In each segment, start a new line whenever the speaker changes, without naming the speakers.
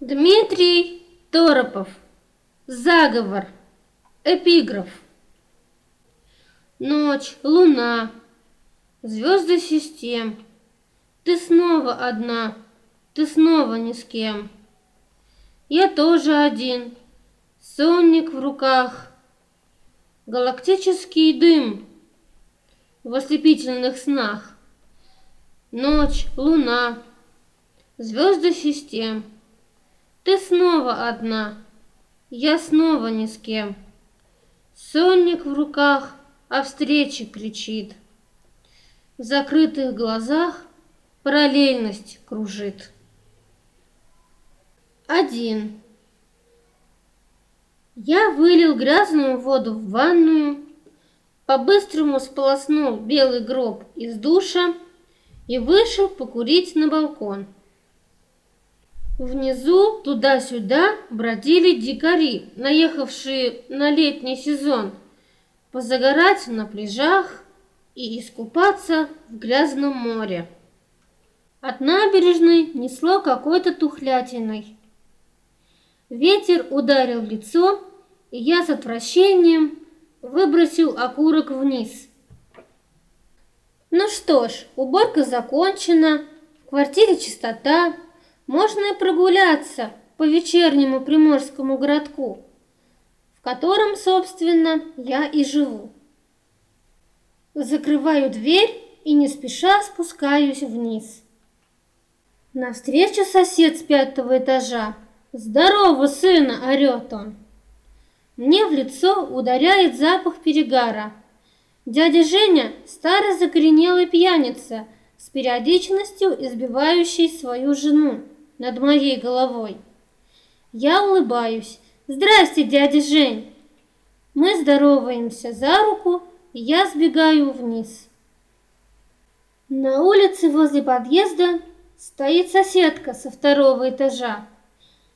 Дмитрий Торопов. Заговор. Эпиграф. Ночь, луна, звезды систем. Ты снова одна, ты снова ни с кем. Я тоже один, сонник в руках. Галактический дым в ослепительных снах. Ночь, луна, звезды систем. Ты снова одна, я снова ни с кем. Сонник в руках о встрече кричит. В закрытых глазах параллельность кружит. Один. Я вылил грязную воду в ванную, по-быстрому сполоснул белый гроб из душа и вышел покурить на балкон. Внизу туда-сюда бродили дикари, наехавшие на летний сезон, позагорать на пляжах и искупаться в грязном море. От набережной несло какой-то тухлятиной. Ветер ударил в лицо, и я с отвращением выбросил окурок вниз. Ну что ж, уборка закончена, в квартире чистота, можно и прогуляться по вечернему приморскому городку, в котором, собственно, я и живу. Закрываю дверь и не спеша спускаюсь вниз. Навстречу сосед с пятого этажа. «Здорово, сына!» – орет он. Мне в лицо ударяет запах перегара. Дядя Женя – старый закоренелый пьяница с периодичностью избивающий свою жену над моей головой. Я улыбаюсь. «Здрасте, дядя Жень!» Мы здороваемся за руку, и я сбегаю вниз. На улице возле подъезда стоит соседка со второго этажа.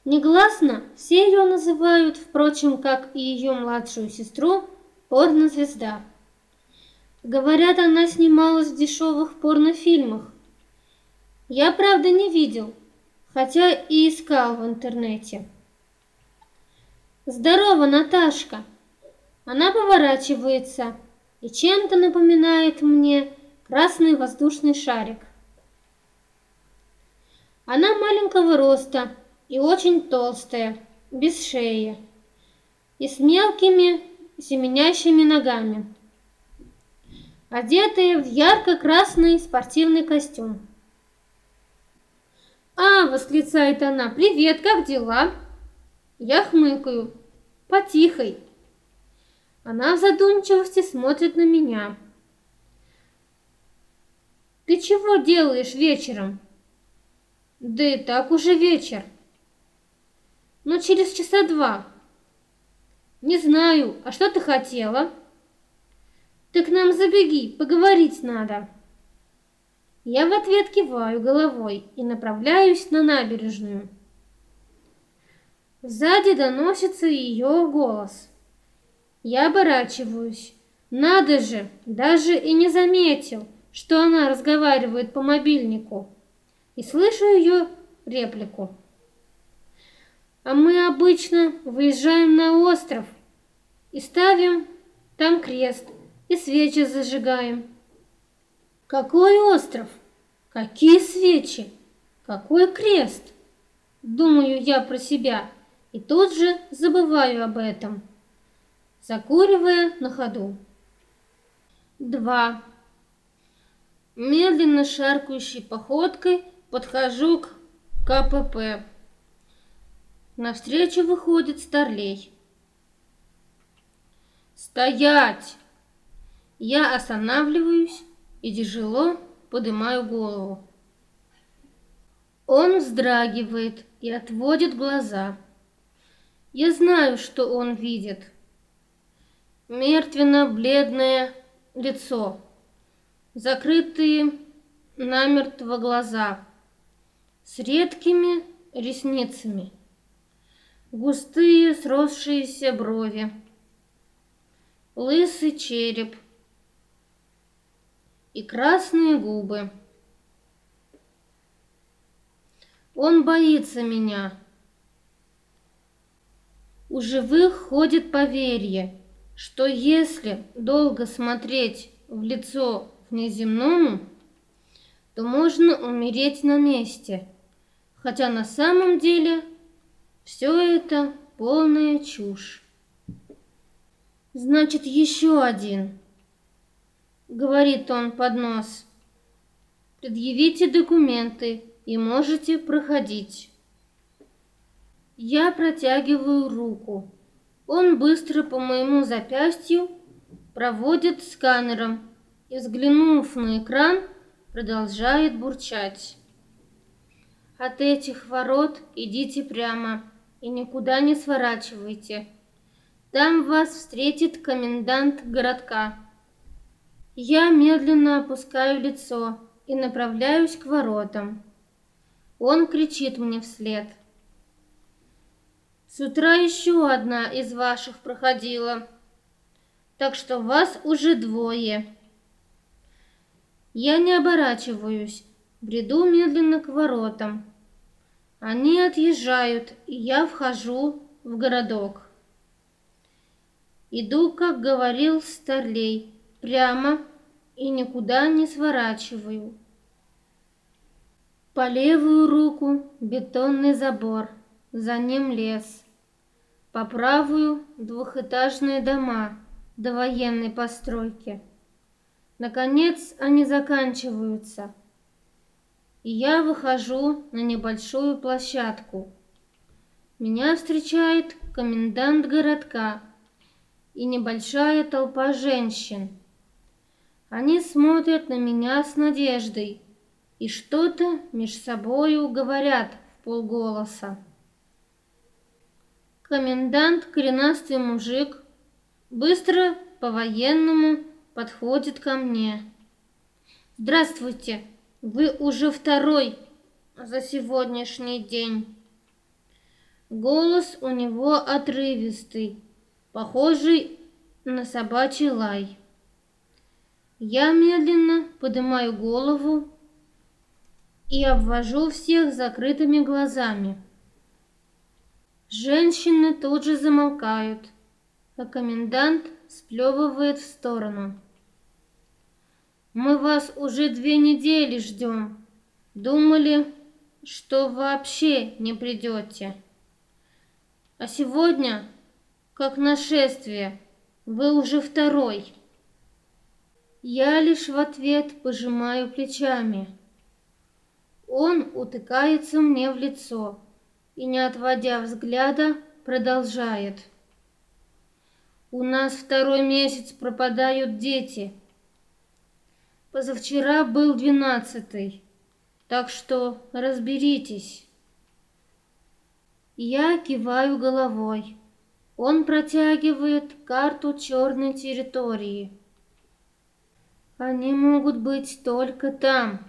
Негласно все ее называют, впрочем, как и ее младшую сестру, порнозвезда. Говорят, она снималась в дешевых порнофильмах. Я, правда, не видел, хотя и искал в интернете. «Здорово, Наташка!» Она поворачивается и чем-то напоминает мне красный воздушный шарик. Она маленького роста и очень толстая, без шеи и с мелкими семенящими ногами, одетая в ярко-красный спортивный костюм. «А!» — восклицает она. «Привет, как дела?» Я хмыкаю. «Потихой». Она в задумчивости смотрит на меня. «Ты чего делаешь вечером?» Да и так уже вечер. Но через часа два. Не знаю, а что ты хотела? Ты к нам забеги, поговорить надо. Я в ответ киваю головой и направляюсь на набережную. Сзади доносится ее голос. Я оборачиваюсь. Надо же, даже и не заметил, что она разговаривает по мобильнику и слышу ее реплику. А мы обычно выезжаем на остров и ставим там крест и свечи зажигаем. Какой остров? Какие свечи? Какой крест? Думаю я про себя и тут же забываю об этом, закуривая на ходу. Два. Медленно шаркающей походкой Подхожу к КПП. Навстречу выходит Старлей. «Стоять!» Я останавливаюсь и тяжело поднимаю голову. Он вздрагивает и отводит глаза. Я знаю, что он видит. Мертвенно-бледное лицо, закрытые намертво глаза с редкими ресницами, густые сросшиеся брови, лысый череп и красные губы. Он боится меня, У живых ходит поверье, что если долго смотреть в лицо внеземному, то можно умереть на месте, хотя на самом деле все это полная чушь. Значит, еще один, говорит он под нос. Предъявите документы и можете проходить. Я протягиваю руку. Он быстро по моему запястью проводит сканером и, взглянув на экран, продолжает бурчать. От этих ворот идите прямо и никуда не сворачивайте. Там вас встретит комендант городка. Я медленно опускаю лицо и направляюсь к воротам. Он кричит мне вслед. С утра еще одна из ваших проходила, так что вас уже двое. Я не оборачиваюсь, бреду медленно к воротам. Они отъезжают, и я вхожу в городок. Иду, как говорил Старлей, прямо и никуда не сворачиваю. По левую руку бетонный забор, за ним лес. По правую двухэтажные дома до военной постройки. Наконец они заканчиваются. И я выхожу на небольшую площадку. Меня встречает комендант городка и небольшая толпа женщин. Они смотрят на меня с надеждой и что-то меж собою говорят в полголоса. Комендант, коренастый мужик, быстро по-военному подходит ко мне. «Здравствуйте, вы уже второй за сегодняшний день». Голос у него отрывистый, похожий на собачий лай. Я медленно поднимаю голову и обвожу всех закрытыми глазами. Женщины тут же замолкают, а комендант сплевывает в сторону. Мы вас уже две недели ждем. Думали, что вообще не придете. А сегодня, как нашествие, вы уже второй. Я лишь в ответ пожимаю плечами. Он утыкается мне в лицо и, не отводя взгляда, продолжает. У нас второй месяц пропадают дети. Позавчера был двенадцатый, так что разберитесь. Я киваю головой. Он протягивает карту черной территории. Они могут быть только там.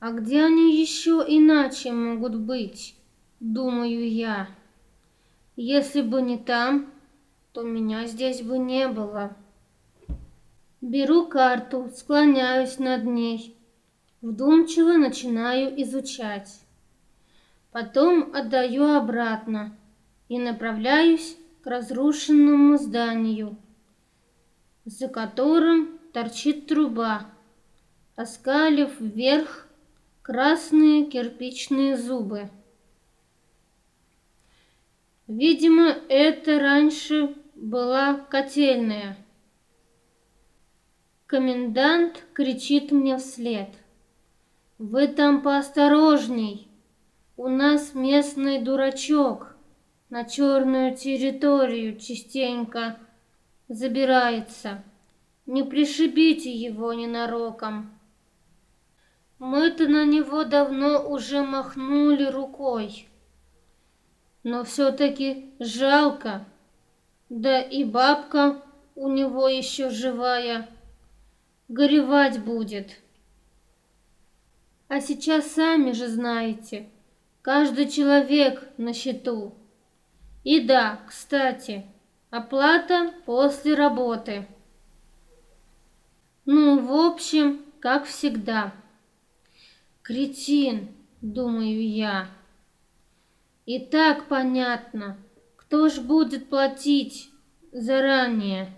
А где они еще иначе могут быть, думаю я. Если бы не там, то меня здесь бы не было. Беру карту, склоняюсь над ней, вдумчиво начинаю изучать. Потом отдаю обратно и направляюсь к разрушенному зданию, за которым торчит труба, оскалив вверх красные кирпичные зубы. Видимо, это раньше была котельная. Комендант кричит мне вслед. Вы там поосторожней. У нас местный дурачок на черную территорию частенько забирается. Не пришибите его ненароком. Мы-то на него давно уже махнули рукой но все-таки жалко. Да и бабка у него еще живая, горевать будет. А сейчас сами же знаете, каждый человек на счету. И да, кстати, оплата после работы. Ну, в общем, как всегда. Кретин, думаю я. И так понятно, Кто ж будет платить заранее?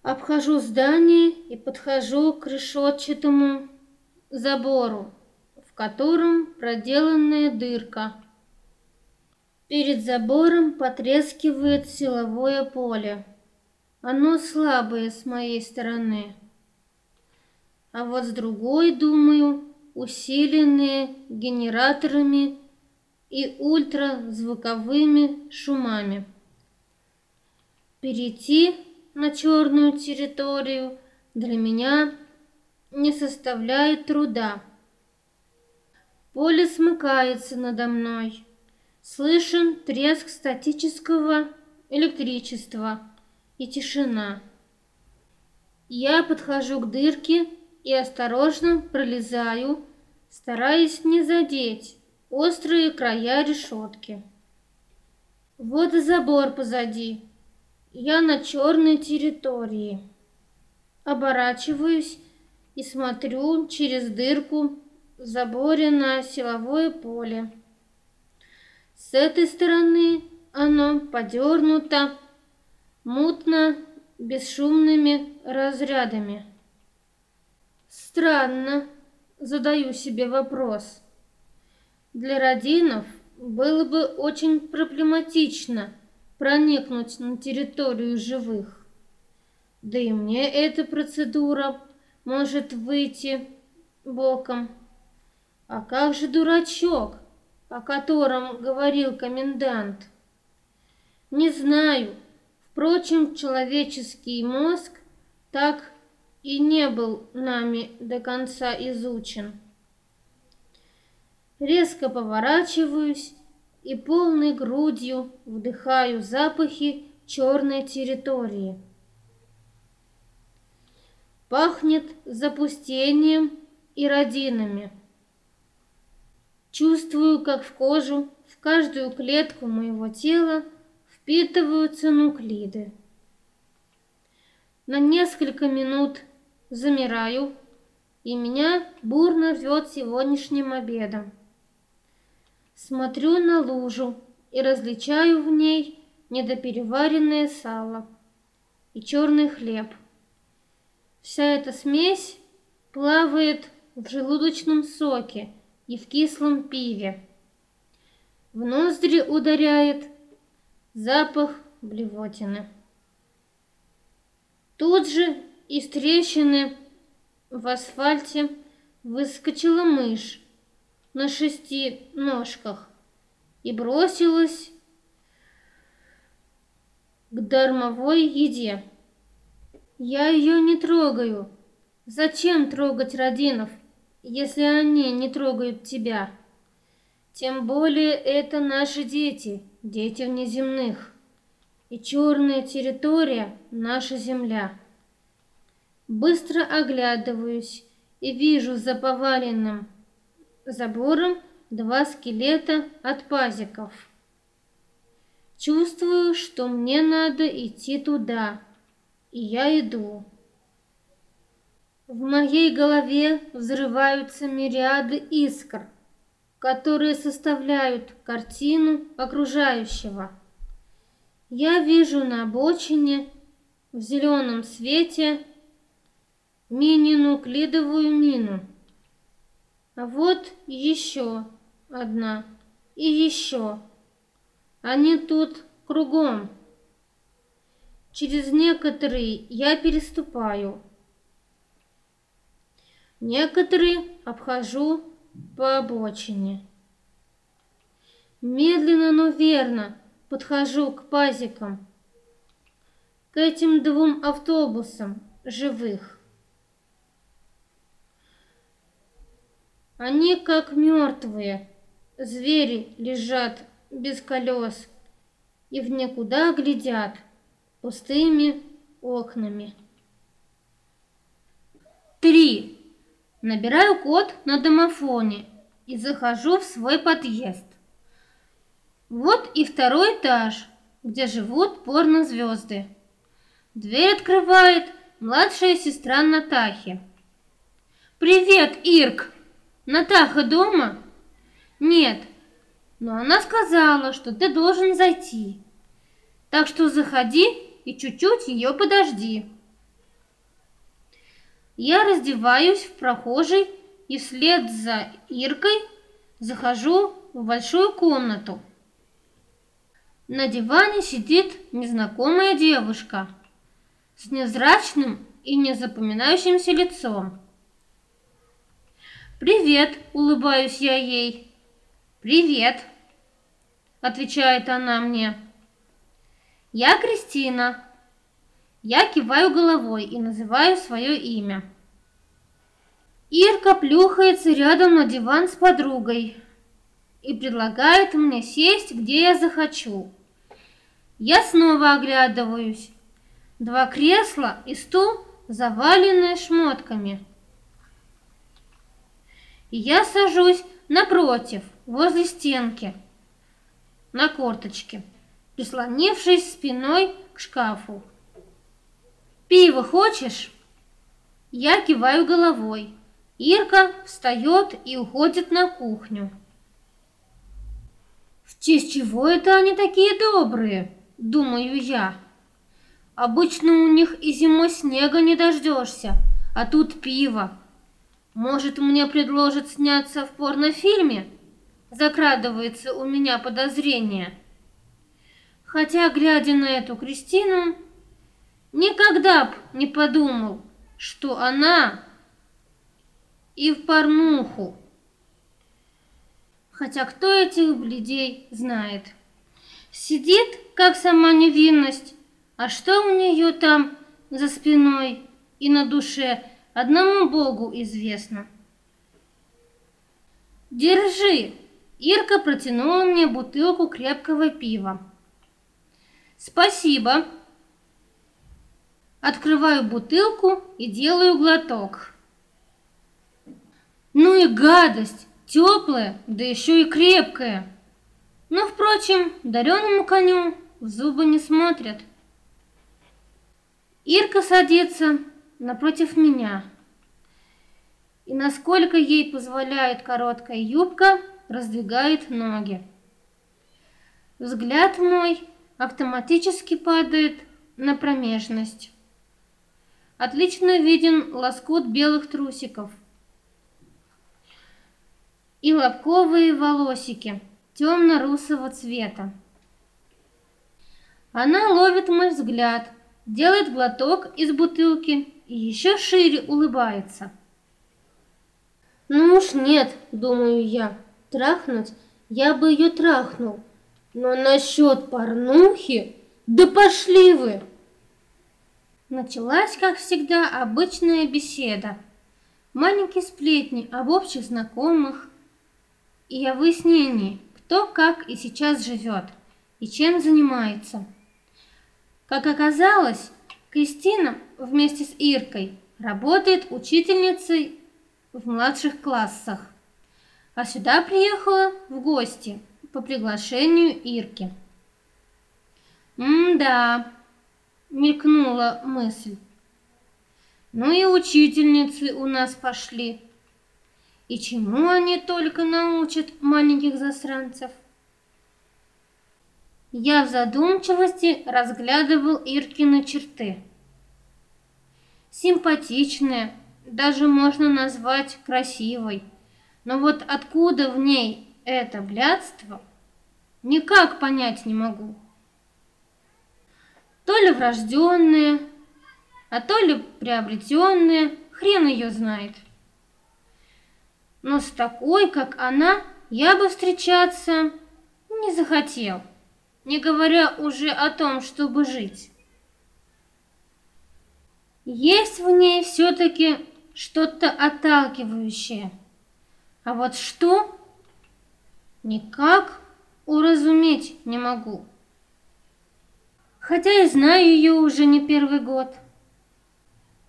Обхожу здание и подхожу к решетчатому забору, в котором проделанная дырка. Перед забором потрескивает силовое поле. Оно слабое с моей стороны. А вот с другой, думаю, усиленные генераторами и ультразвуковыми шумами. Перейти на черную территорию для меня не составляет труда. Поле смыкается надо мной. Слышен треск статического электричества и тишина. Я подхожу к дырке и осторожно пролезаю, стараясь не задеть острые края решетки. Вот и забор позади. Я на черной территории. Оборачиваюсь и смотрю через дырку в заборе на силовое поле. С этой стороны оно подернуто мутно бесшумными разрядами. Странно, задаю себе вопрос. Для родинов было бы очень проблематично проникнуть на территорию живых. Да и мне эта процедура может выйти боком. А как же дурачок, о котором говорил комендант? Не знаю. Впрочем, человеческий мозг так и не был нами до конца изучен. Резко поворачиваюсь и полной грудью вдыхаю запахи черной территории. Пахнет запустением и родинами. Чувствую, как в кожу, в каждую клетку моего тела впитываются нуклиды. На несколько минут замираю, и меня бурно рвет сегодняшним обедом. Смотрю на лужу и различаю в ней недопереваренное сало и черный хлеб. Вся эта смесь плавает в желудочном соке и в кислом пиве. В ноздри ударяет запах блевотины. Тут же из трещины в асфальте выскочила мышь на шести ножках и бросилась к дармовой еде. Я ее не трогаю. Зачем трогать Родинов, если они не трогают тебя? Тем более это наши дети, дети внеземных. И черная территория — наша земля. Быстро оглядываюсь и вижу за поваленным забором два скелета от пазиков. Чувствую, что мне надо идти туда, и я иду. В моей голове взрываются мириады искр, которые составляют картину окружающего. Я вижу на обочине в зеленом свете мини-нуклидовую мину. А вот еще одна и еще. Они тут кругом. Через некоторые я переступаю. Некоторые обхожу по обочине. Медленно, но верно подхожу к пазикам, к этим двум автобусам живых. Они как мертвые, звери лежат без колес и в никуда глядят пустыми окнами. Три. Набираю код на домофоне и захожу в свой подъезд. Вот и второй этаж, где живут порнозвезды. Дверь открывает младшая сестра Натахи. «Привет, Ирк!» Натаха дома? Нет. но она сказала, что ты должен зайти. Так что заходи и чуть-чуть ее подожди. Я раздеваюсь в прохожей и вслед за Иркой захожу в большую комнату. На диване сидит незнакомая девушка с невзрачным и незапоминающимся лицом. «Привет!» – улыбаюсь я ей. «Привет!» – отвечает она мне. «Я Кристина». Я киваю головой и называю свое имя. Ирка плюхается рядом на диван с подругой и предлагает мне сесть, где я захочу. Я снова оглядываюсь. Два кресла и стул, заваленные шмотками. И я сажусь напротив, возле стенки, на корточке, прислонившись спиной к шкафу. «Пиво хочешь?» Я киваю головой. Ирка встает и уходит на кухню. В честь чего это они такие добрые, думаю я. Обычно у них и зимой снега не дождешься, а тут пиво. Может, мне предложат сняться в порнофильме? Закрадывается у меня подозрение. Хотя, глядя на эту Кристину, никогда б не подумал, что она и в порнуху. Хотя кто этих бледей знает? Сидит, как сама невинность, а что у нее там за спиной и на душе, одному Богу известно. Держи. Ирка протянула мне бутылку крепкого пива. Спасибо. Открываю бутылку и делаю глоток. Ну и гадость, теплая, да еще и крепкая. Но, впрочем, дареному коню в зубы не смотрят. Ирка садится напротив меня. И насколько ей позволяет короткая юбка, раздвигает ноги. Взгляд мой автоматически падает на промежность. Отлично виден лоскут белых трусиков и лобковые волосики темно-русого цвета. Она ловит мой взгляд, делает глоток из бутылки и еще шире улыбается. Ну уж нет, думаю я, трахнуть я бы ее трахнул, но насчет порнухи, да пошли вы! Началась, как всегда, обычная беседа. Маленькие сплетни об общих знакомых, и о выяснении, кто как и сейчас живет и чем занимается. Как оказалось, Кристина вместе с Иркой работает учительницей в младших классах, а сюда приехала в гости по приглашению Ирки. «М-да», — мелькнула мысль. «Ну и учительницы у нас пошли». И чему они только научат маленьких засранцев? Я в задумчивости разглядывал Иркины черты. Симпатичная, даже можно назвать красивой. Но вот откуда в ней это блядство, никак понять не могу. То ли врожденные, а то ли приобретенные, хрен ее знает но с такой, как она, я бы встречаться не захотел, не говоря уже о том, чтобы жить. Есть в ней все-таки что-то отталкивающее. А вот что? Никак уразуметь не могу. Хотя и знаю ее уже не первый год.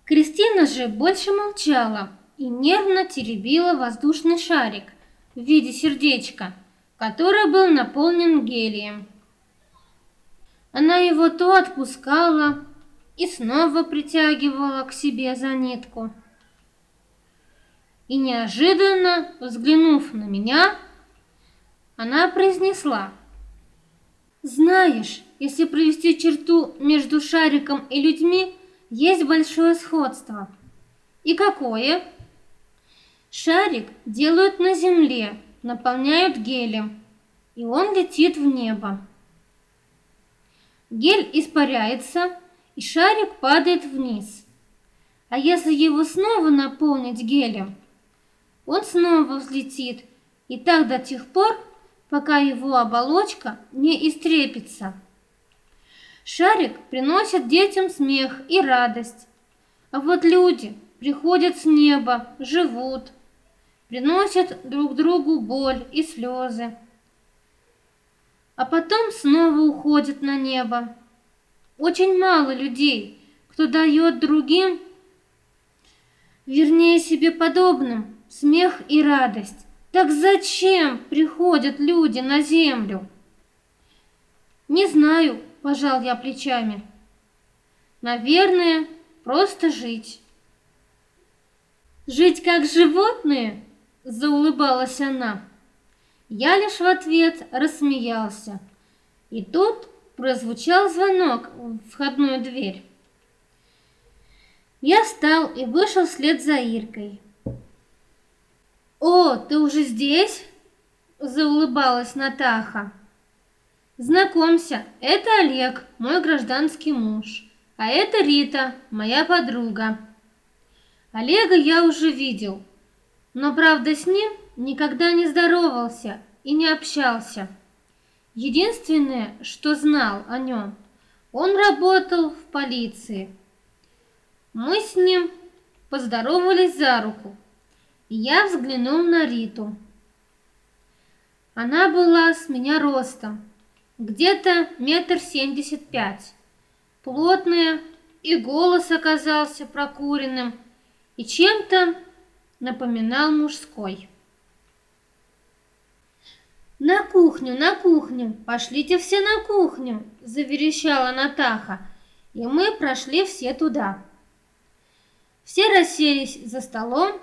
Кристина же больше молчала, и нервно теребила воздушный шарик в виде сердечка, который был наполнен гелием. Она его то отпускала и снова притягивала к себе за нитку. И неожиданно, взглянув на меня, она произнесла. Знаешь, если провести черту между шариком и людьми, есть большое сходство. И какое? Шарик делают на земле, наполняют гелем, и он летит в небо. Гель испаряется, и шарик падает вниз. А если его снова наполнить гелем, он снова взлетит, и так до тех пор, пока его оболочка не истрепится. Шарик приносит детям смех и радость, а вот люди приходят с неба, живут, приносят друг другу боль и слезы, а потом снова уходят на небо. Очень мало людей, кто дает другим, вернее себе подобным, смех и радость. Так зачем приходят люди на землю? Не знаю, пожал я плечами. Наверное, просто жить. Жить как животные? Заулыбалась она. Я лишь в ответ рассмеялся. И тут прозвучал звонок в входную дверь. Я встал и вышел вслед за Иркой. «О, ты уже здесь?» – заулыбалась Натаха. «Знакомься, это Олег, мой гражданский муж, а это Рита, моя подруга. Олега я уже видел, но, правда, с ним никогда не здоровался и не общался. Единственное, что знал о нем, он работал в полиции. Мы с ним поздоровались за руку, я взглянул на Риту. Она была с меня ростом, где-то метр семьдесят пять, плотная, и голос оказался прокуренным, и чем-то напоминал мужской. «На кухню, на кухню! Пошлите все на кухню!» – заверещала Натаха, и мы прошли все туда. Все расселись за столом,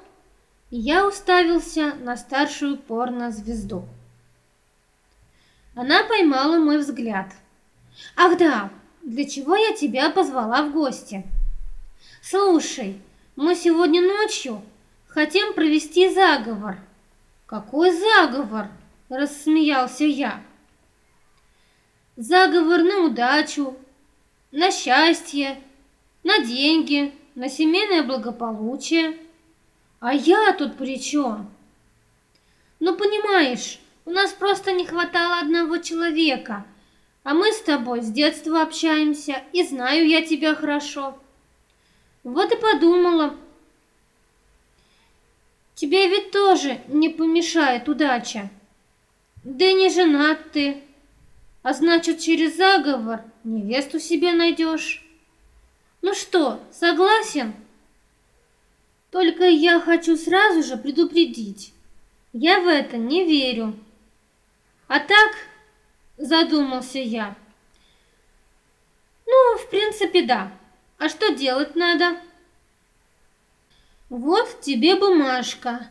я уставился на старшую порно-звезду. Она поймала мой взгляд. «Ах да, для чего я тебя позвала в гости?» «Слушай, мы сегодня ночью хотим провести заговор». «Какой заговор?» – рассмеялся я. «Заговор на удачу, на счастье, на деньги, на семейное благополучие». А я тут при чем? Ну, понимаешь, у нас просто не хватало одного человека, а мы с тобой с детства общаемся, и знаю я тебя хорошо. Вот и подумала. Тебе ведь тоже не помешает удача. Да не женат ты, а значит, через заговор невесту себе найдешь. Ну что, согласен?» Только я хочу сразу же предупредить. Я в это не верю. А так, задумался я. Ну, в принципе, да. А что делать надо? Вот тебе бумажка.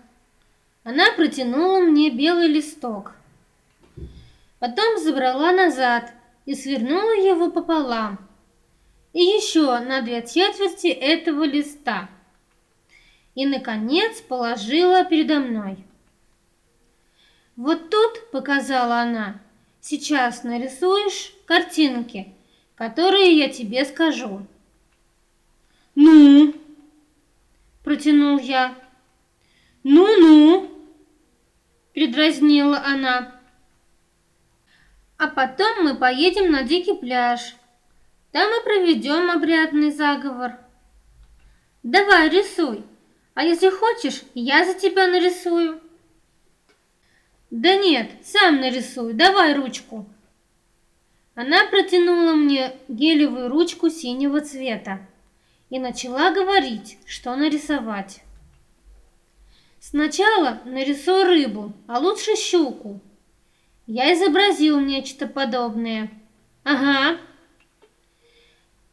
Она протянула мне белый листок. Потом забрала назад и свернула его пополам. И еще на две четверти этого листа и, наконец, положила передо мной. «Вот тут, — показала она, — сейчас нарисуешь картинки, которые я тебе скажу». «Ну?» — протянул я. «Ну-ну!» — передразнила она. «А потом мы поедем на дикий пляж. Там и проведем обрядный заговор. Давай, рисуй!» А если хочешь, я за тебя нарисую. Да нет, сам нарисую, давай ручку. Она протянула мне гелевую ручку синего цвета и начала говорить, что нарисовать. Сначала нарисуй рыбу, а лучше щуку. Я изобразил нечто подобное. Ага.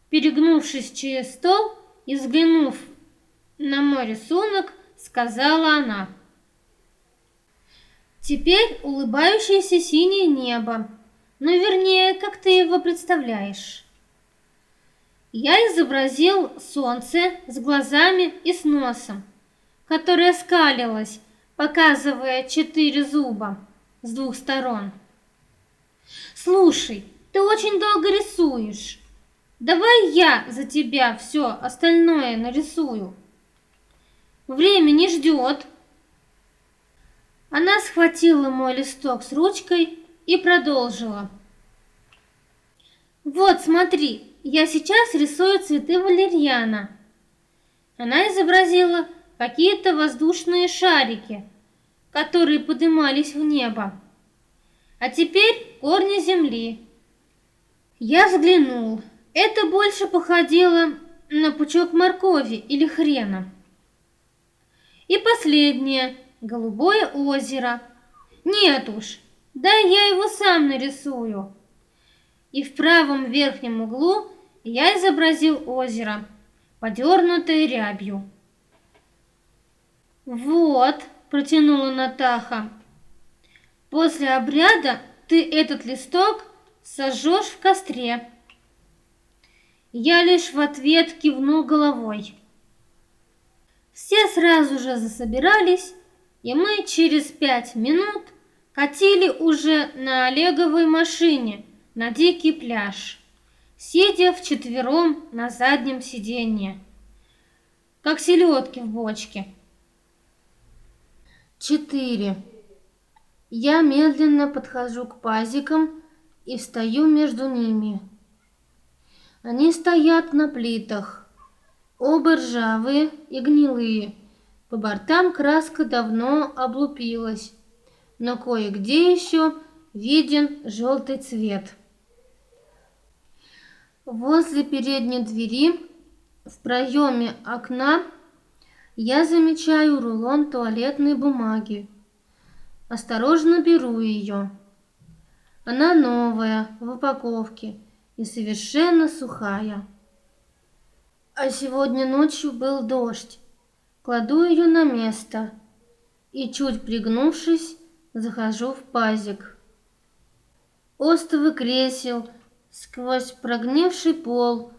Перегнувшись через стол и взглянув на мой рисунок сказала она. Теперь улыбающееся синее небо, ну вернее, как ты его представляешь. Я изобразил солнце с глазами и с носом, которое скалилось, показывая четыре зуба с двух сторон. Слушай, ты очень долго рисуешь. Давай я за тебя все остальное нарисую. Время не ждет. Она схватила мой листок с ручкой и продолжила. Вот, смотри, я сейчас рисую цветы валерьяна. Она изобразила какие-то воздушные шарики, которые поднимались в небо. А теперь корни земли. Я взглянул. Это больше походило на пучок моркови или хрена. И последнее – голубое озеро. Нет уж, да я его сам нарисую. И в правом верхнем углу я изобразил озеро, подернутое рябью. «Вот», – протянула Натаха, – «после обряда ты этот листок сожжешь в костре». Я лишь в ответ кивнул головой. Все сразу же засобирались, и мы через пять минут катили уже на Олеговой машине на дикий пляж, сидя вчетвером на заднем сиденье, как селедки в бочке. Четыре. Я медленно подхожу к пазикам и встаю между ними. Они стоят на плитах, Оба ржавые и гнилые. По бортам краска давно облупилась, но кое-где еще виден желтый цвет. Возле передней двери, в проеме окна, я замечаю рулон туалетной бумаги. Осторожно беру ее. Она новая, в упаковке и совершенно сухая. А сегодня ночью был дождь. Кладу ее на место и, чуть пригнувшись, захожу в пазик. Остовы кресел, сквозь прогнивший пол,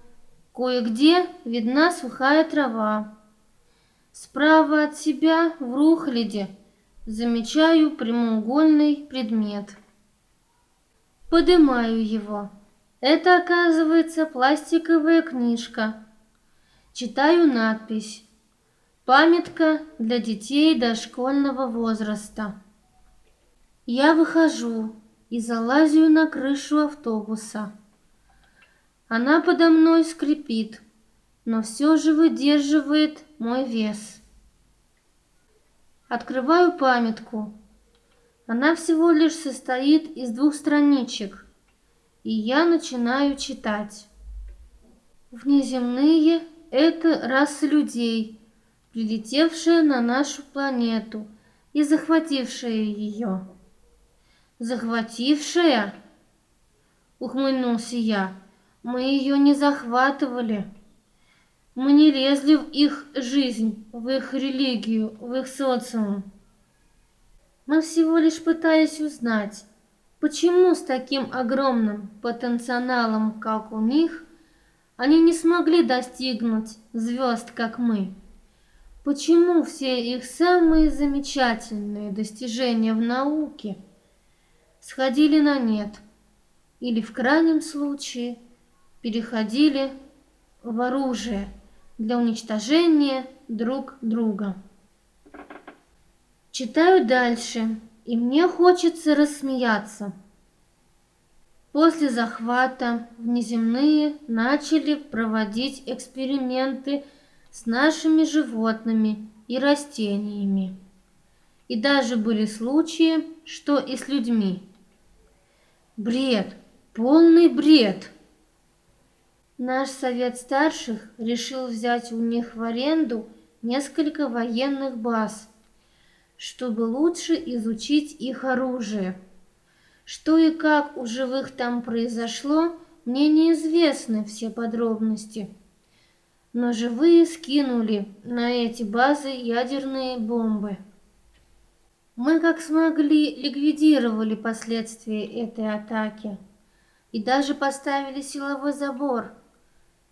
кое-где видна сухая трава. Справа от себя в рухляде замечаю прямоугольный предмет. Поднимаю его. Это, оказывается, пластиковая книжка – Читаю надпись «Памятка для детей дошкольного возраста». Я выхожу и залазю на крышу автобуса. Она подо мной скрипит, но все же выдерживает мой вес. Открываю памятку. Она всего лишь состоит из двух страничек, и я начинаю читать. Внеземные это раса людей, прилетевшая на нашу планету и захватившая ее. Захватившая? Ухмыльнулся я. Мы ее не захватывали. Мы не лезли в их жизнь, в их религию, в их социум. Мы всего лишь пытались узнать, почему с таким огромным потенциалом, как у них, они не смогли достигнуть звезд, как мы. Почему все их самые замечательные достижения в науке сходили на нет или в крайнем случае переходили в оружие для уничтожения друг друга? Читаю дальше, и мне хочется рассмеяться – После захвата внеземные начали проводить эксперименты с нашими животными и растениями. И даже были случаи, что и с людьми. Бред, полный бред. Наш совет старших решил взять у них в аренду несколько военных баз, чтобы лучше изучить их оружие. Что и как у живых там произошло, мне неизвестны все подробности. Но живые скинули на эти базы ядерные бомбы. Мы как смогли ликвидировали последствия этой атаки и даже поставили силовой забор,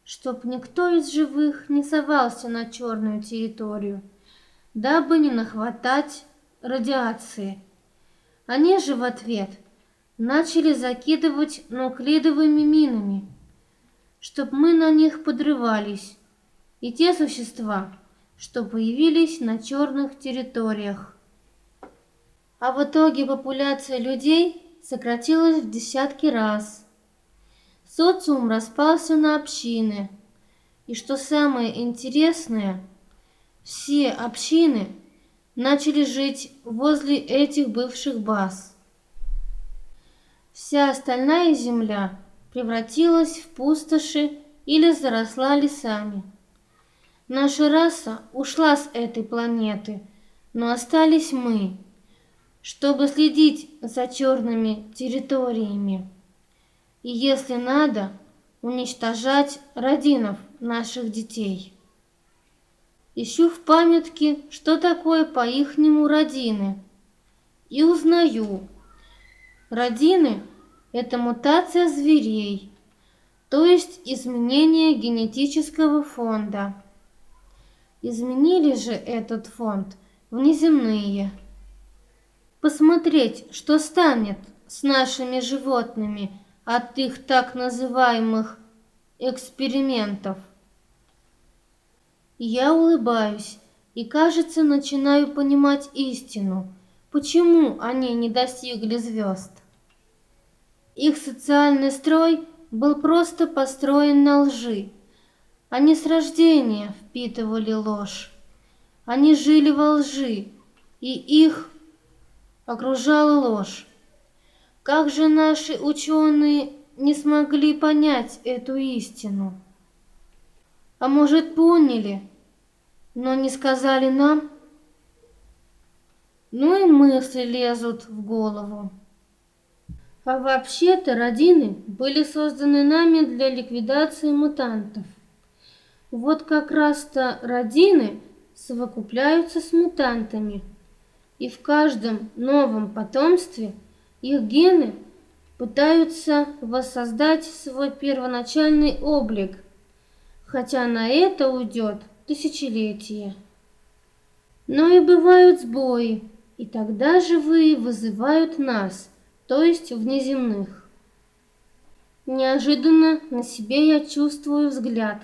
чтоб никто из живых не совался на черную территорию, дабы не нахватать радиации. Они же в ответ начали закидывать нуклидовыми минами, чтоб мы на них подрывались, и те существа, что появились на черных территориях. А в итоге популяция людей сократилась в десятки раз. Социум распался на общины. И что самое интересное, все общины начали жить возле этих бывших баз. Вся остальная земля превратилась в пустоши или заросла лесами. Наша раса ушла с этой планеты, но остались мы – чтобы следить за черными территориями. И если надо, уничтожать родинов наших детей. Ищу в памятке, что такое по-ихнему родины, и узнаю. Родины – это мутация зверей, то есть изменение генетического фонда. Изменили же этот фонд внеземные – посмотреть, что станет с нашими животными от их так называемых экспериментов. Я улыбаюсь и, кажется, начинаю понимать истину, почему они не достигли звезд. Их социальный строй был просто построен на лжи. Они с рождения впитывали ложь. Они жили во лжи, и их окружала ложь. Как же наши ученые не смогли понять эту истину? А может, поняли, но не сказали нам? Ну и мысли лезут в голову. А вообще-то родины были созданы нами для ликвидации мутантов. Вот как раз-то родины совокупляются с мутантами – и в каждом новом потомстве их гены пытаются воссоздать свой первоначальный облик, хотя на это уйдет тысячелетия. Но и бывают сбои, и тогда живые вызывают нас, то есть внеземных. Неожиданно на себе я чувствую взгляд.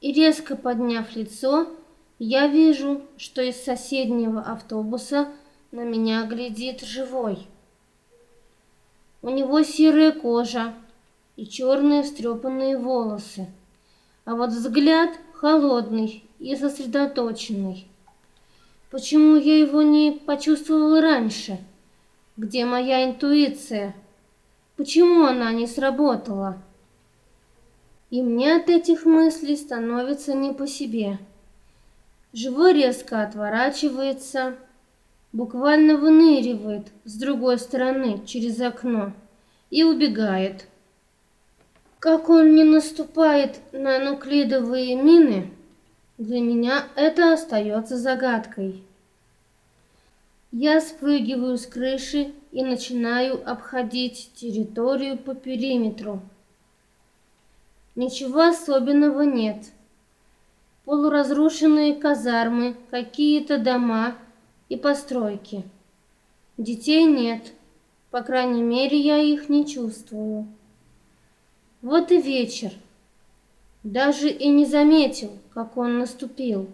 И резко подняв лицо, я вижу, что из соседнего автобуса на меня глядит живой. У него серая кожа и черные встрепанные волосы, а вот взгляд холодный и сосредоточенный. Почему я его не почувствовала раньше? Где моя интуиция? Почему она не сработала? И мне от этих мыслей становится не по себе. Живой резко отворачивается, буквально выныривает с другой стороны через окно и убегает. Как он не наступает на нуклидовые мины, для меня это остается загадкой. Я спрыгиваю с крыши и начинаю обходить территорию по периметру. Ничего особенного нет полуразрушенные казармы, какие-то дома и постройки. Детей нет, по крайней мере, я их не чувствую. Вот и вечер. Даже и не заметил, как он наступил.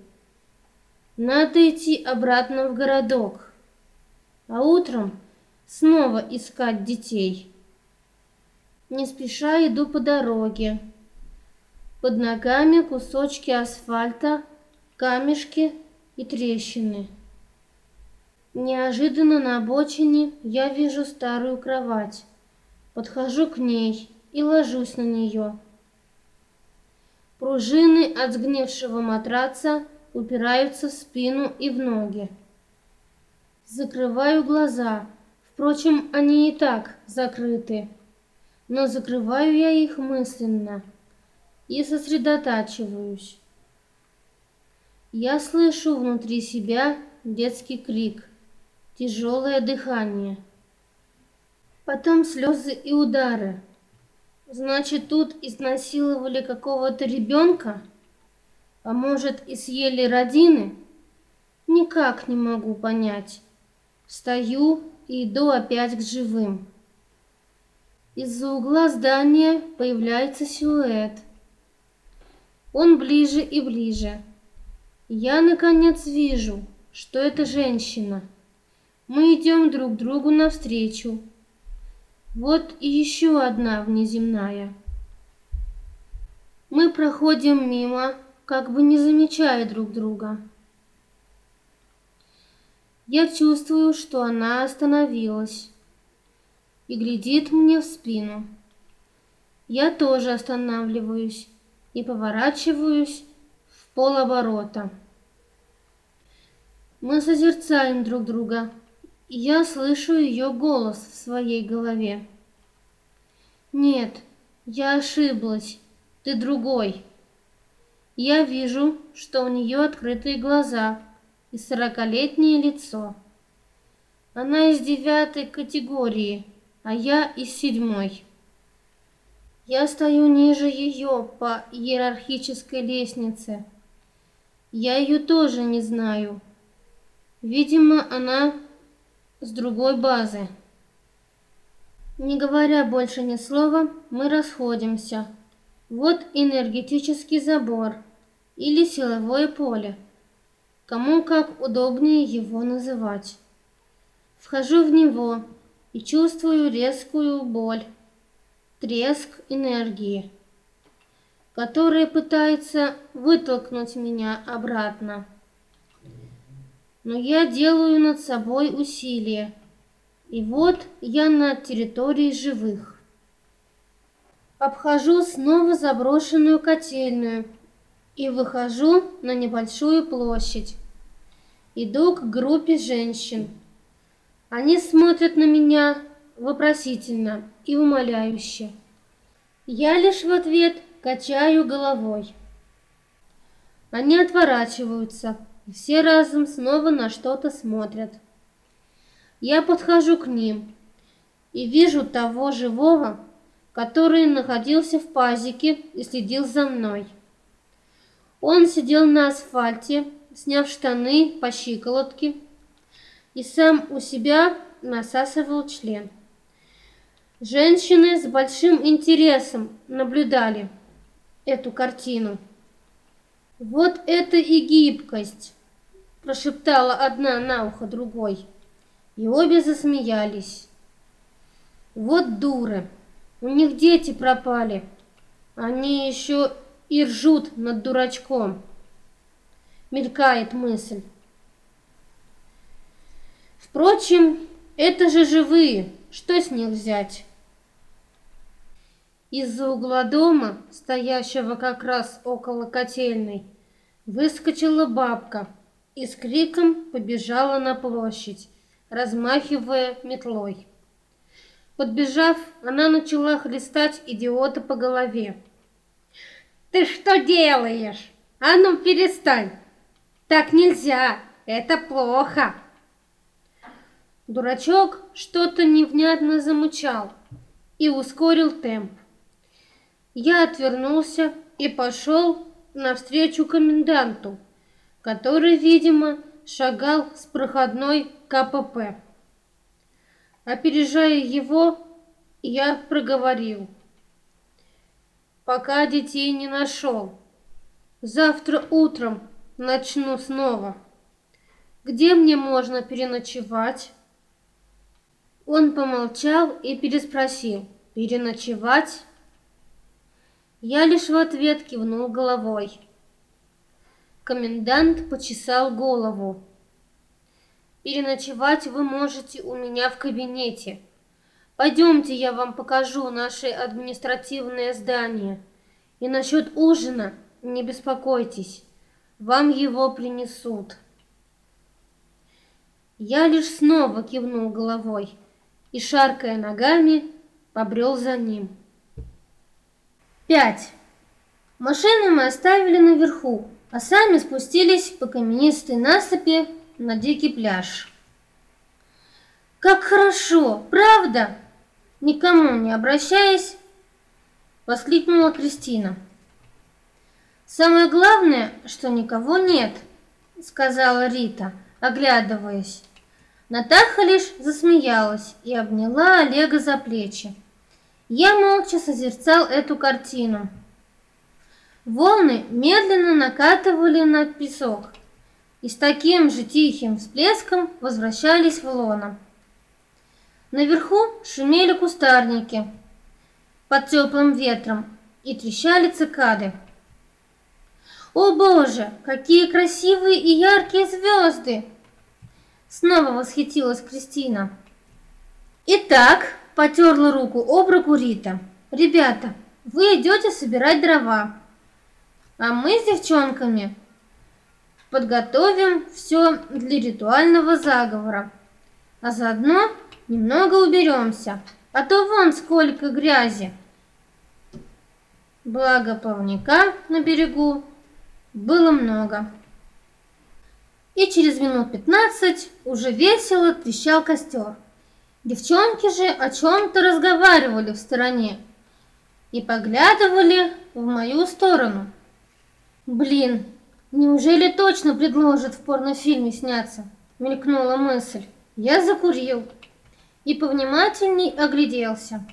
Надо идти обратно в городок, а утром снова искать детей. Не спеша иду по дороге, под ногами кусочки асфальта, камешки и трещины. Неожиданно на обочине я вижу старую кровать. Подхожу к ней и ложусь на нее. Пружины от сгнившего матраца упираются в спину и в ноги. Закрываю глаза. Впрочем, они и так закрыты. Но закрываю я их мысленно и сосредотачиваюсь. Я слышу внутри себя детский крик. тяжелое дыхание. Потом слезы и удары. Значит, тут изнасиловали какого-то ребенка? А может, и съели родины? Никак не могу понять. Встаю и иду опять к живым. Из-за угла здания появляется силуэт. Он ближе и ближе. Я, наконец, вижу, что это женщина. Мы идем друг другу навстречу. Вот и еще одна внеземная. Мы проходим мимо, как бы не замечая друг друга. Я чувствую, что она остановилась и глядит мне в спину. Я тоже останавливаюсь и поворачиваюсь в полоборота. Мы созерцаем друг друга, и я слышу ее голос в своей голове. Нет, я ошиблась, ты другой. Я вижу, что у нее открытые глаза и сорокалетнее лицо. Она из девятой категории, а я из седьмой. Я стою ниже ее по иерархической лестнице. Я ее тоже не знаю. Видимо, она с другой базы. Не говоря больше ни слова, мы расходимся. Вот энергетический забор или силовое поле. Кому как удобнее его называть. Вхожу в него и чувствую резкую боль, треск энергии, которая пытается вытолкнуть меня обратно но я делаю над собой усилие. И вот я на территории живых. Обхожу снова заброшенную котельную и выхожу на небольшую площадь. Иду к группе женщин. Они смотрят на меня вопросительно и умоляюще. Я лишь в ответ качаю головой. Они отворачиваются, все разом снова на что-то смотрят. Я подхожу к ним и вижу того живого, который находился в пазике и следил за мной. Он сидел на асфальте, сняв штаны по щиколотке, и сам у себя насасывал член. Женщины с большим интересом наблюдали эту картину. Вот это и гибкость, прошептала одна на ухо другой. И обе засмеялись. Вот дуры, у них дети пропали. Они еще и ржут над дурачком. Мелькает мысль. Впрочем, это же живые, что с них взять? Из-за угла дома, стоящего как раз около котельной, выскочила бабка и с криком побежала на площадь, размахивая метлой. Подбежав, она начала хлестать идиота по голове. «Ты что делаешь? А ну перестань! Так нельзя! Это плохо!» Дурачок что-то невнятно замычал и ускорил темп. Я отвернулся и пошел навстречу коменданту, который, видимо, шагал с проходной КПП. Опережая его, я проговорил. Пока детей не нашел. Завтра утром начну снова. Где мне можно переночевать? Он помолчал и переспросил. Переночевать? Я лишь в ответ кивнул головой. Комендант почесал голову. Переночевать вы можете у меня в кабинете. Пойдемте, я вам покажу наше административное здание. И насчет ужина не беспокойтесь, вам его принесут. Я лишь снова кивнул головой и, шаркая ногами, побрел за ним. 5. Машину мы оставили наверху, а сами спустились по каменистой насыпи на дикий пляж. Как хорошо, правда? Никому не обращаясь, воскликнула Кристина. Самое главное, что никого нет, сказала Рита, оглядываясь. Натаха лишь засмеялась и обняла Олега за плечи. Я молча созерцал эту картину. Волны медленно накатывали на песок и с таким же тихим всплеском возвращались в лоно. Наверху шумели кустарники под теплым ветром и трещали цикады. «О боже, какие красивые и яркие звезды!» Снова восхитилась Кристина. «Итак», — потерла руку об руку Рита, «ребята, вы идете собирать дрова, а мы с девчонками подготовим все для ритуального заговора, а заодно немного уберемся, а то вон сколько грязи. Благо плавника на берегу было много. И через минут пятнадцать уже весело трещал костер. Девчонки же о чем-то разговаривали в стороне и поглядывали в мою сторону. Блин, неужели точно предложат в порнофильме сняться? Мелькнула мысль. Я закурил и повнимательней огляделся.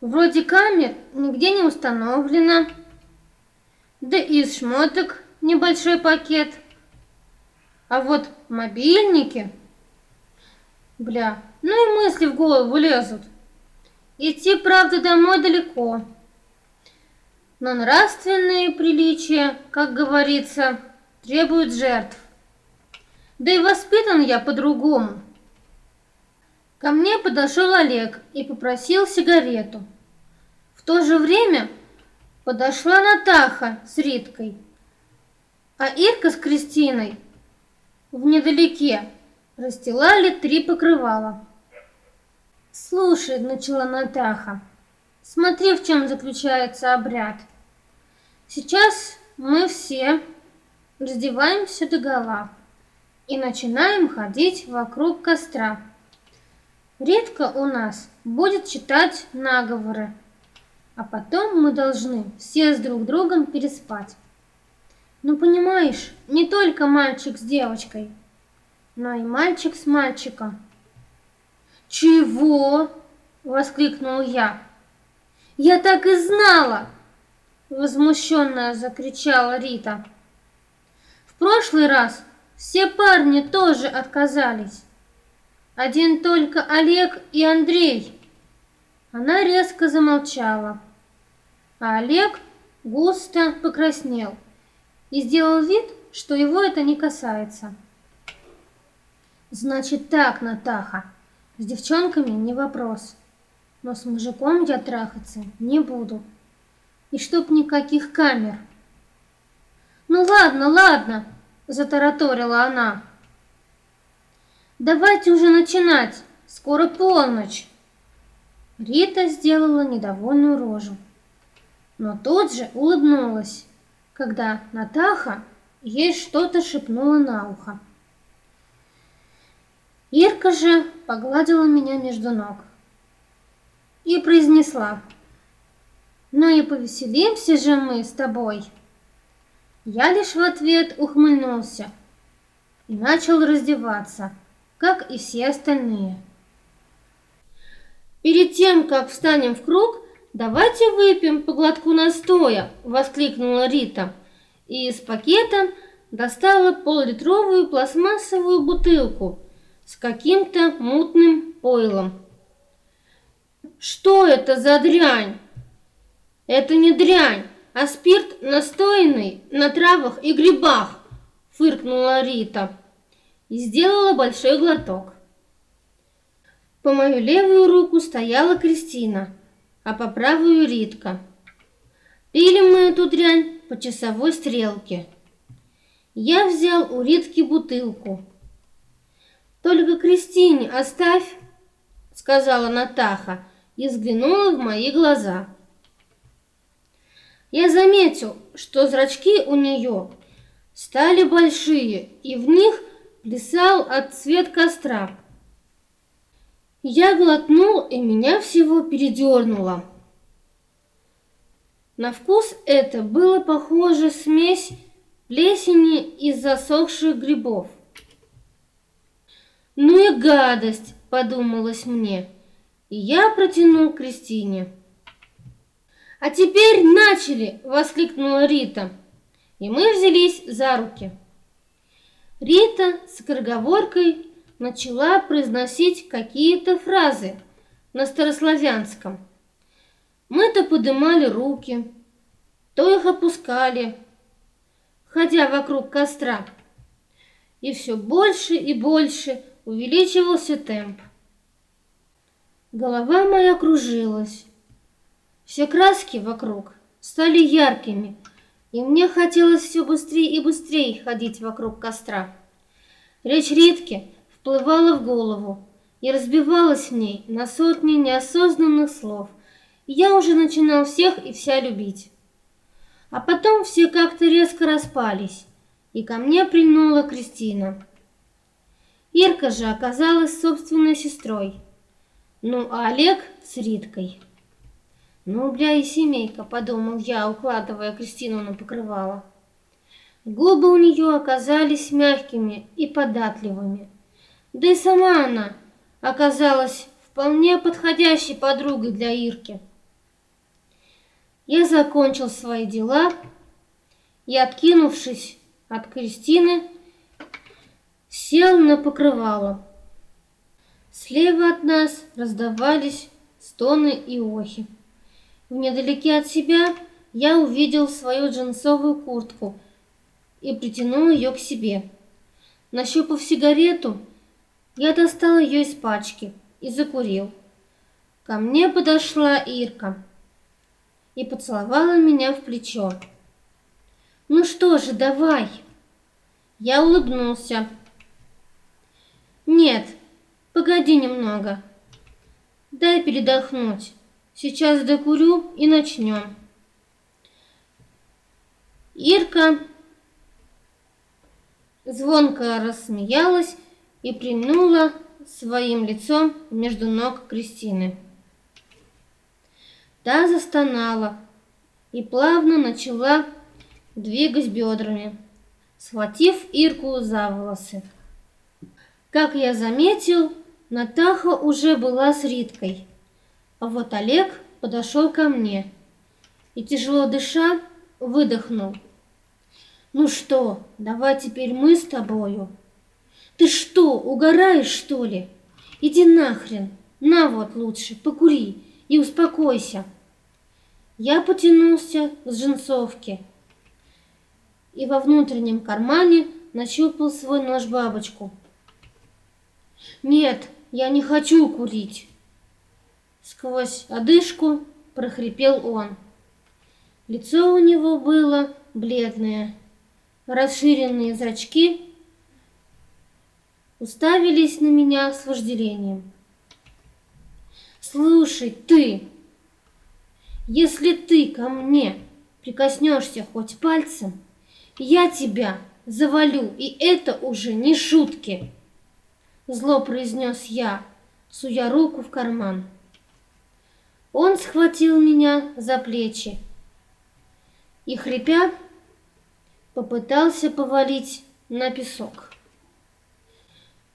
Вроде камер нигде не установлено, да из шмоток небольшой пакет. А вот мобильники... Бля, ну и мысли в голову лезут. Идти, правда, домой далеко но нравственные приличия, как говорится, требуют жертв. Да и воспитан я по-другому. Ко мне подошел Олег и попросил сигарету. В то же время подошла Натаха с Риткой, а Ирка с Кристиной в недалеке расстилали три покрывала. «Слушай», — начала Натаха, — «смотри, в чем заключается обряд». Сейчас мы все раздеваемся до гола и начинаем ходить вокруг костра. Редко у нас будет читать наговоры, а потом мы должны все с друг другом переспать. Ну, понимаешь, не только мальчик с девочкой, но и мальчик с мальчиком. «Чего?» — воскликнул я. «Я так и знала!» Возмущенно закричала Рита. В прошлый раз все парни тоже отказались. Один только Олег и Андрей. Она резко замолчала, а Олег густо покраснел и сделал вид, что его это не касается. Значит так, Натаха, с девчонками не вопрос, но с мужиком я трахаться не буду и чтоб никаких камер. «Ну ладно, ладно», — затараторила она. «Давайте уже начинать, скоро полночь». Рита сделала недовольную рожу, но тут же улыбнулась, когда Натаха ей что-то шепнула на ухо. Ирка же погладила меня между ног и произнесла — ну и повеселимся же мы с тобой. Я лишь в ответ ухмыльнулся и начал раздеваться, как и все остальные. Перед тем, как встанем в круг, давайте выпьем по глотку настоя, воскликнула Рита и из пакета достала поллитровую пластмассовую бутылку с каким-то мутным пойлом. Что это за дрянь? Это не дрянь, а спирт настоянный на травах и грибах, фыркнула Рита и сделала большой глоток. По мою левую руку стояла Кристина, а по правую Ритка. Пили мы эту дрянь по часовой стрелке. Я взял у Ритки бутылку. «Только Кристине оставь», — сказала Натаха и взглянула в мои глаза. Я заметил, что зрачки у нее стали большие, и в них плясал от цвет костра. Я глотнул, и меня всего передернуло. На вкус это было похоже смесь плесени из засохших грибов. «Ну и гадость!» – подумалось мне, и я протянул Кристине. «А теперь начали!» – воскликнула Рита, и мы взялись за руки. Рита с скороговоркой начала произносить какие-то фразы на старославянском – мы то подымали руки, то их опускали, ходя вокруг костра. И все больше и больше увеличивался темп. Голова моя кружилась. Все краски вокруг стали яркими, и мне хотелось все быстрее и быстрее ходить вокруг костра. Речь Ритки вплывала в голову и разбивалась в ней на сотни неосознанных слов – я уже начинал всех и вся любить. А потом все как-то резко распались, и ко мне прильнула Кристина. Ирка же оказалась собственной сестрой, ну а Олег с Риткой. Ну, бля, и семейка, подумал я, укладывая Кристину на покрывало. Губы у нее оказались мягкими и податливыми. Да и сама она оказалась вполне подходящей подругой для Ирки. Я закончил свои дела и, откинувшись от Кристины, сел на покрывало. Слева от нас раздавались стоны и охи. В недалеке от себя я увидел свою джинсовую куртку и притянул ее к себе. Нащупав сигарету, я достал ее из пачки и закурил. Ко мне подошла Ирка и поцеловала меня в плечо. «Ну что же, давай!» Я улыбнулся. «Нет, погоди немного. Дай передохнуть. Сейчас докурю и начнем». Ирка звонко рассмеялась и примнула своим лицом между ног Кристины. Та застонала и плавно начала двигать бедрами, схватив Ирку за волосы. Как я заметил, Натаха уже была с Риткой, а вот Олег подошел ко мне и, тяжело дыша, выдохнул. «Ну что, давай теперь мы с тобою?» «Ты что, угораешь, что ли? Иди нахрен, на вот лучше, покури и успокойся. Я потянулся с джинсовки и во внутреннем кармане нащупал свой нож-бабочку. «Нет, я не хочу курить!» Сквозь одышку прохрипел он. Лицо у него было бледное. Расширенные зрачки уставились на меня с вожделением. Слушай, ты, если ты ко мне прикоснешься хоть пальцем, я тебя завалю, и это уже не шутки. Зло произнес я, суя руку в карман. Он схватил меня за плечи и, хрипя, попытался повалить на песок.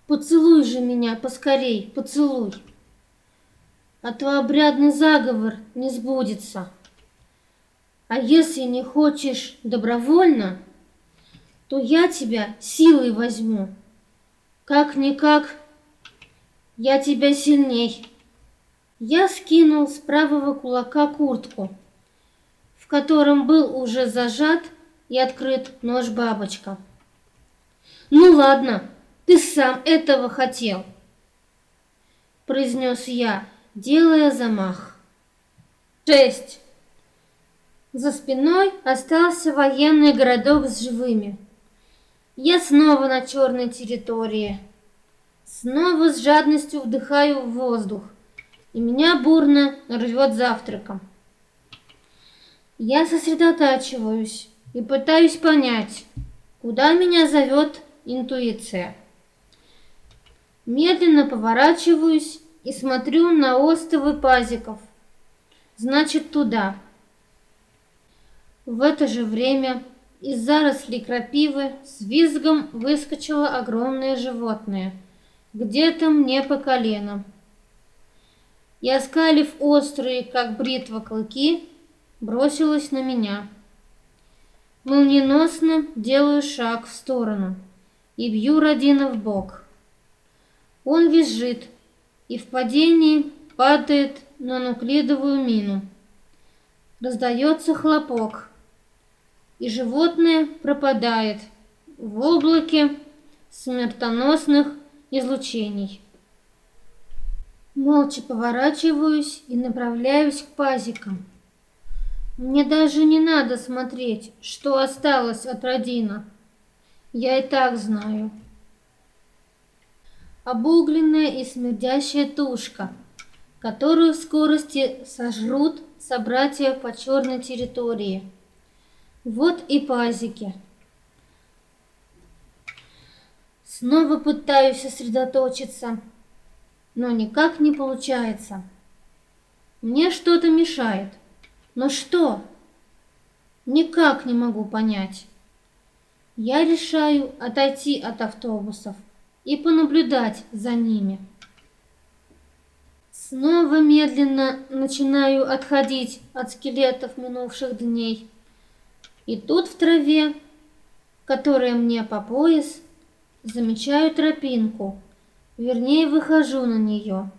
«Поцелуй же меня поскорей, поцелуй!» а то обрядный заговор не сбудется. А если не хочешь добровольно, то я тебя силой возьму. Как-никак, я тебя сильней. Я скинул с правого кулака куртку, в котором был уже зажат и открыт нож-бабочка. «Ну ладно, ты сам этого хотел», — произнес я, делая замах. Шесть. За спиной остался военный городок с живыми. Я снова на черной территории. Снова с жадностью вдыхаю воздух, и меня бурно рвет завтраком. Я сосредотачиваюсь и пытаюсь понять, куда меня зовет интуиция. Медленно поворачиваюсь и смотрю на остовы пазиков. Значит, туда. В это же время из зарослей крапивы с визгом выскочило огромное животное, где-то мне по колено. И, оскалив острые, как бритва, клыки, бросилась на меня. Молниеносно делаю шаг в сторону и бью Родина в бок. Он визжит и в падении падает на нуклидовую мину. Раздается хлопок, и животное пропадает в облаке смертоносных излучений. Молча поворачиваюсь и направляюсь к пазикам. Мне даже не надо смотреть, что осталось от Родина. Я и так знаю. Обугленная и смердящая тушка, которую в скорости сожрут собратья по черной территории. Вот и пазики. Снова пытаюсь сосредоточиться, но никак не получается. Мне что-то мешает. Но что? Никак не могу понять. Я решаю отойти от автобусов и понаблюдать за ними. Снова медленно начинаю отходить от скелетов минувших дней. И тут в траве, которая мне по пояс, замечаю тропинку, вернее выхожу на нее.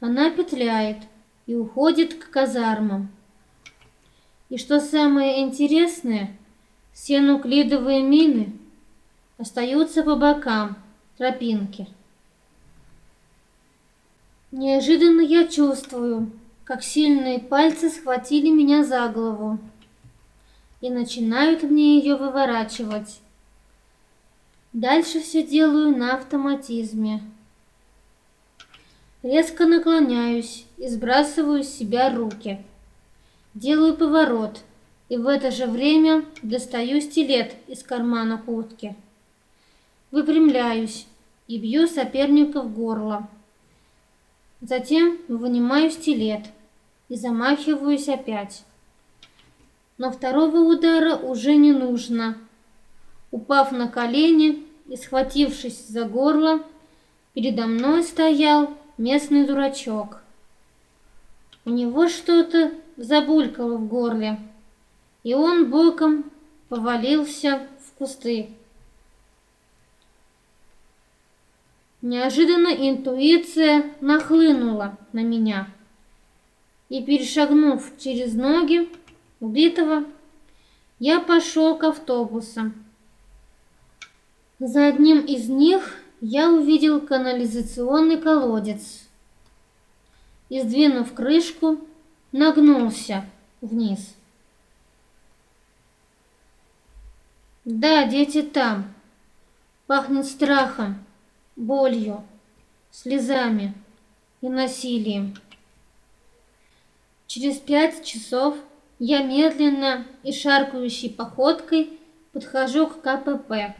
Она петляет и уходит к казармам. И что самое интересное, все нуклидовые мины остаются по бокам тропинки. Неожиданно я чувствую, как сильные пальцы схватили меня за голову и начинают мне ее выворачивать. Дальше все делаю на автоматизме. Резко наклоняюсь и сбрасываю с себя руки. Делаю поворот и в это же время достаю стилет из кармана куртки. Выпрямляюсь и бью соперника в горло. Затем вынимаю стилет и замахиваюсь опять но второго удара уже не нужно. Упав на колени и схватившись за горло, передо мной стоял местный дурачок. У него что-то забулькало в горле, и он боком повалился в кусты. Неожиданно интуиция нахлынула на меня, и, перешагнув через ноги, убитого, я пошел к автобусам. За одним из них я увидел канализационный колодец и, сдвинув крышку, нагнулся вниз. Да, дети там. Пахнет страхом, болью, слезами и насилием. Через пять часов я медленно и шаркающей походкой подхожу к КПП.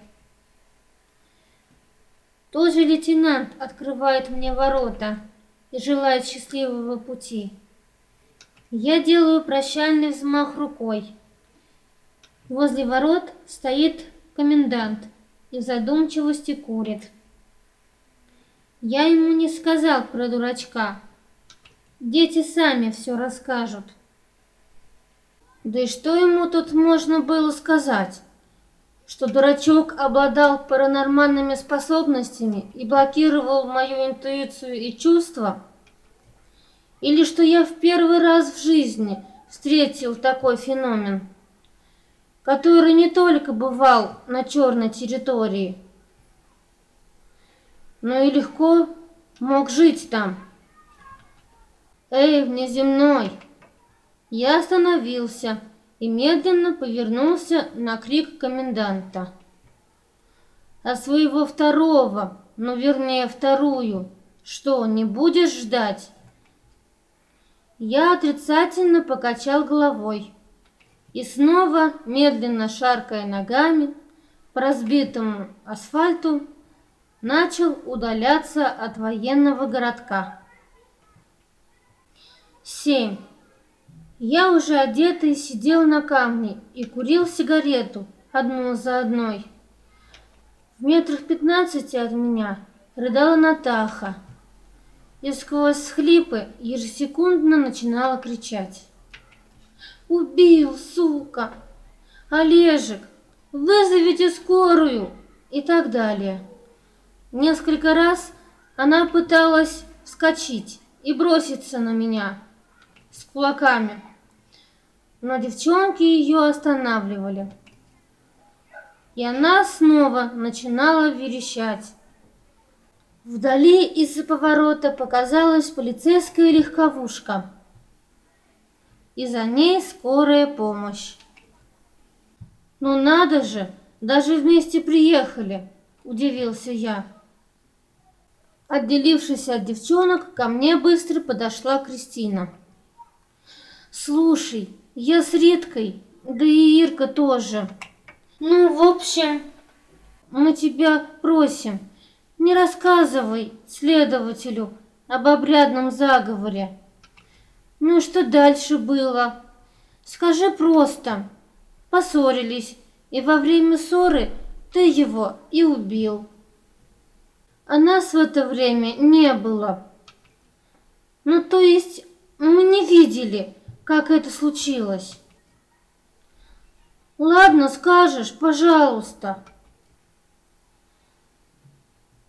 Тоже лейтенант открывает мне ворота и желает счастливого пути. Я делаю прощальный взмах рукой. Возле ворот стоит комендант и в задумчивости курит. Я ему не сказал про дурачка. Дети сами все расскажут. Да и что ему тут можно было сказать? Что дурачок обладал паранормальными способностями и блокировал мою интуицию и чувства? Или что я в первый раз в жизни встретил такой феномен, который не только бывал на черной территории, но и легко мог жить там? Эй, внеземной! Я остановился и медленно повернулся на крик коменданта. А своего второго, ну вернее вторую, что, не будешь ждать? Я отрицательно покачал головой и снова, медленно шаркая ногами по разбитому асфальту, начал удаляться от военного городка. семь. Я уже одетый сидел на камне и курил сигарету одну за одной. В метрах пятнадцати от меня рыдала Натаха и сквозь схлипы ежесекундно начинала кричать. «Убил, сука! Олежек, вызовите скорую!» и так далее. Несколько раз она пыталась вскочить и броситься на меня с кулаками но девчонки ее останавливали. И она снова начинала верещать. Вдали из-за поворота показалась полицейская легковушка. И за ней скорая помощь. «Ну надо же, даже вместе приехали!» – удивился я. Отделившись от девчонок, ко мне быстро подошла Кристина. «Слушай, я с Риткой, да и Ирка тоже. Ну, в общем, мы тебя просим, не рассказывай следователю об обрядном заговоре. Ну, что дальше было? Скажи просто. Поссорились, и во время ссоры ты его и убил. А нас в это время не было. Ну, то есть мы не видели, как это случилось. Ладно, скажешь, пожалуйста.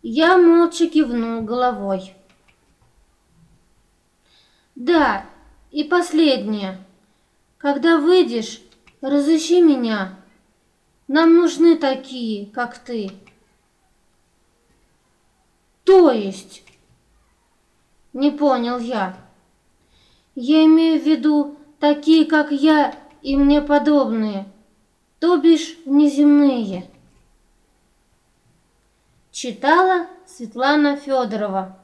Я молча кивнул головой. Да, и последнее. Когда выйдешь, разыщи меня. Нам нужны такие, как ты. То есть? Не понял я. Я имею в виду такие, как я и мне подобные, то бишь внеземные. Читала Светлана Федорова.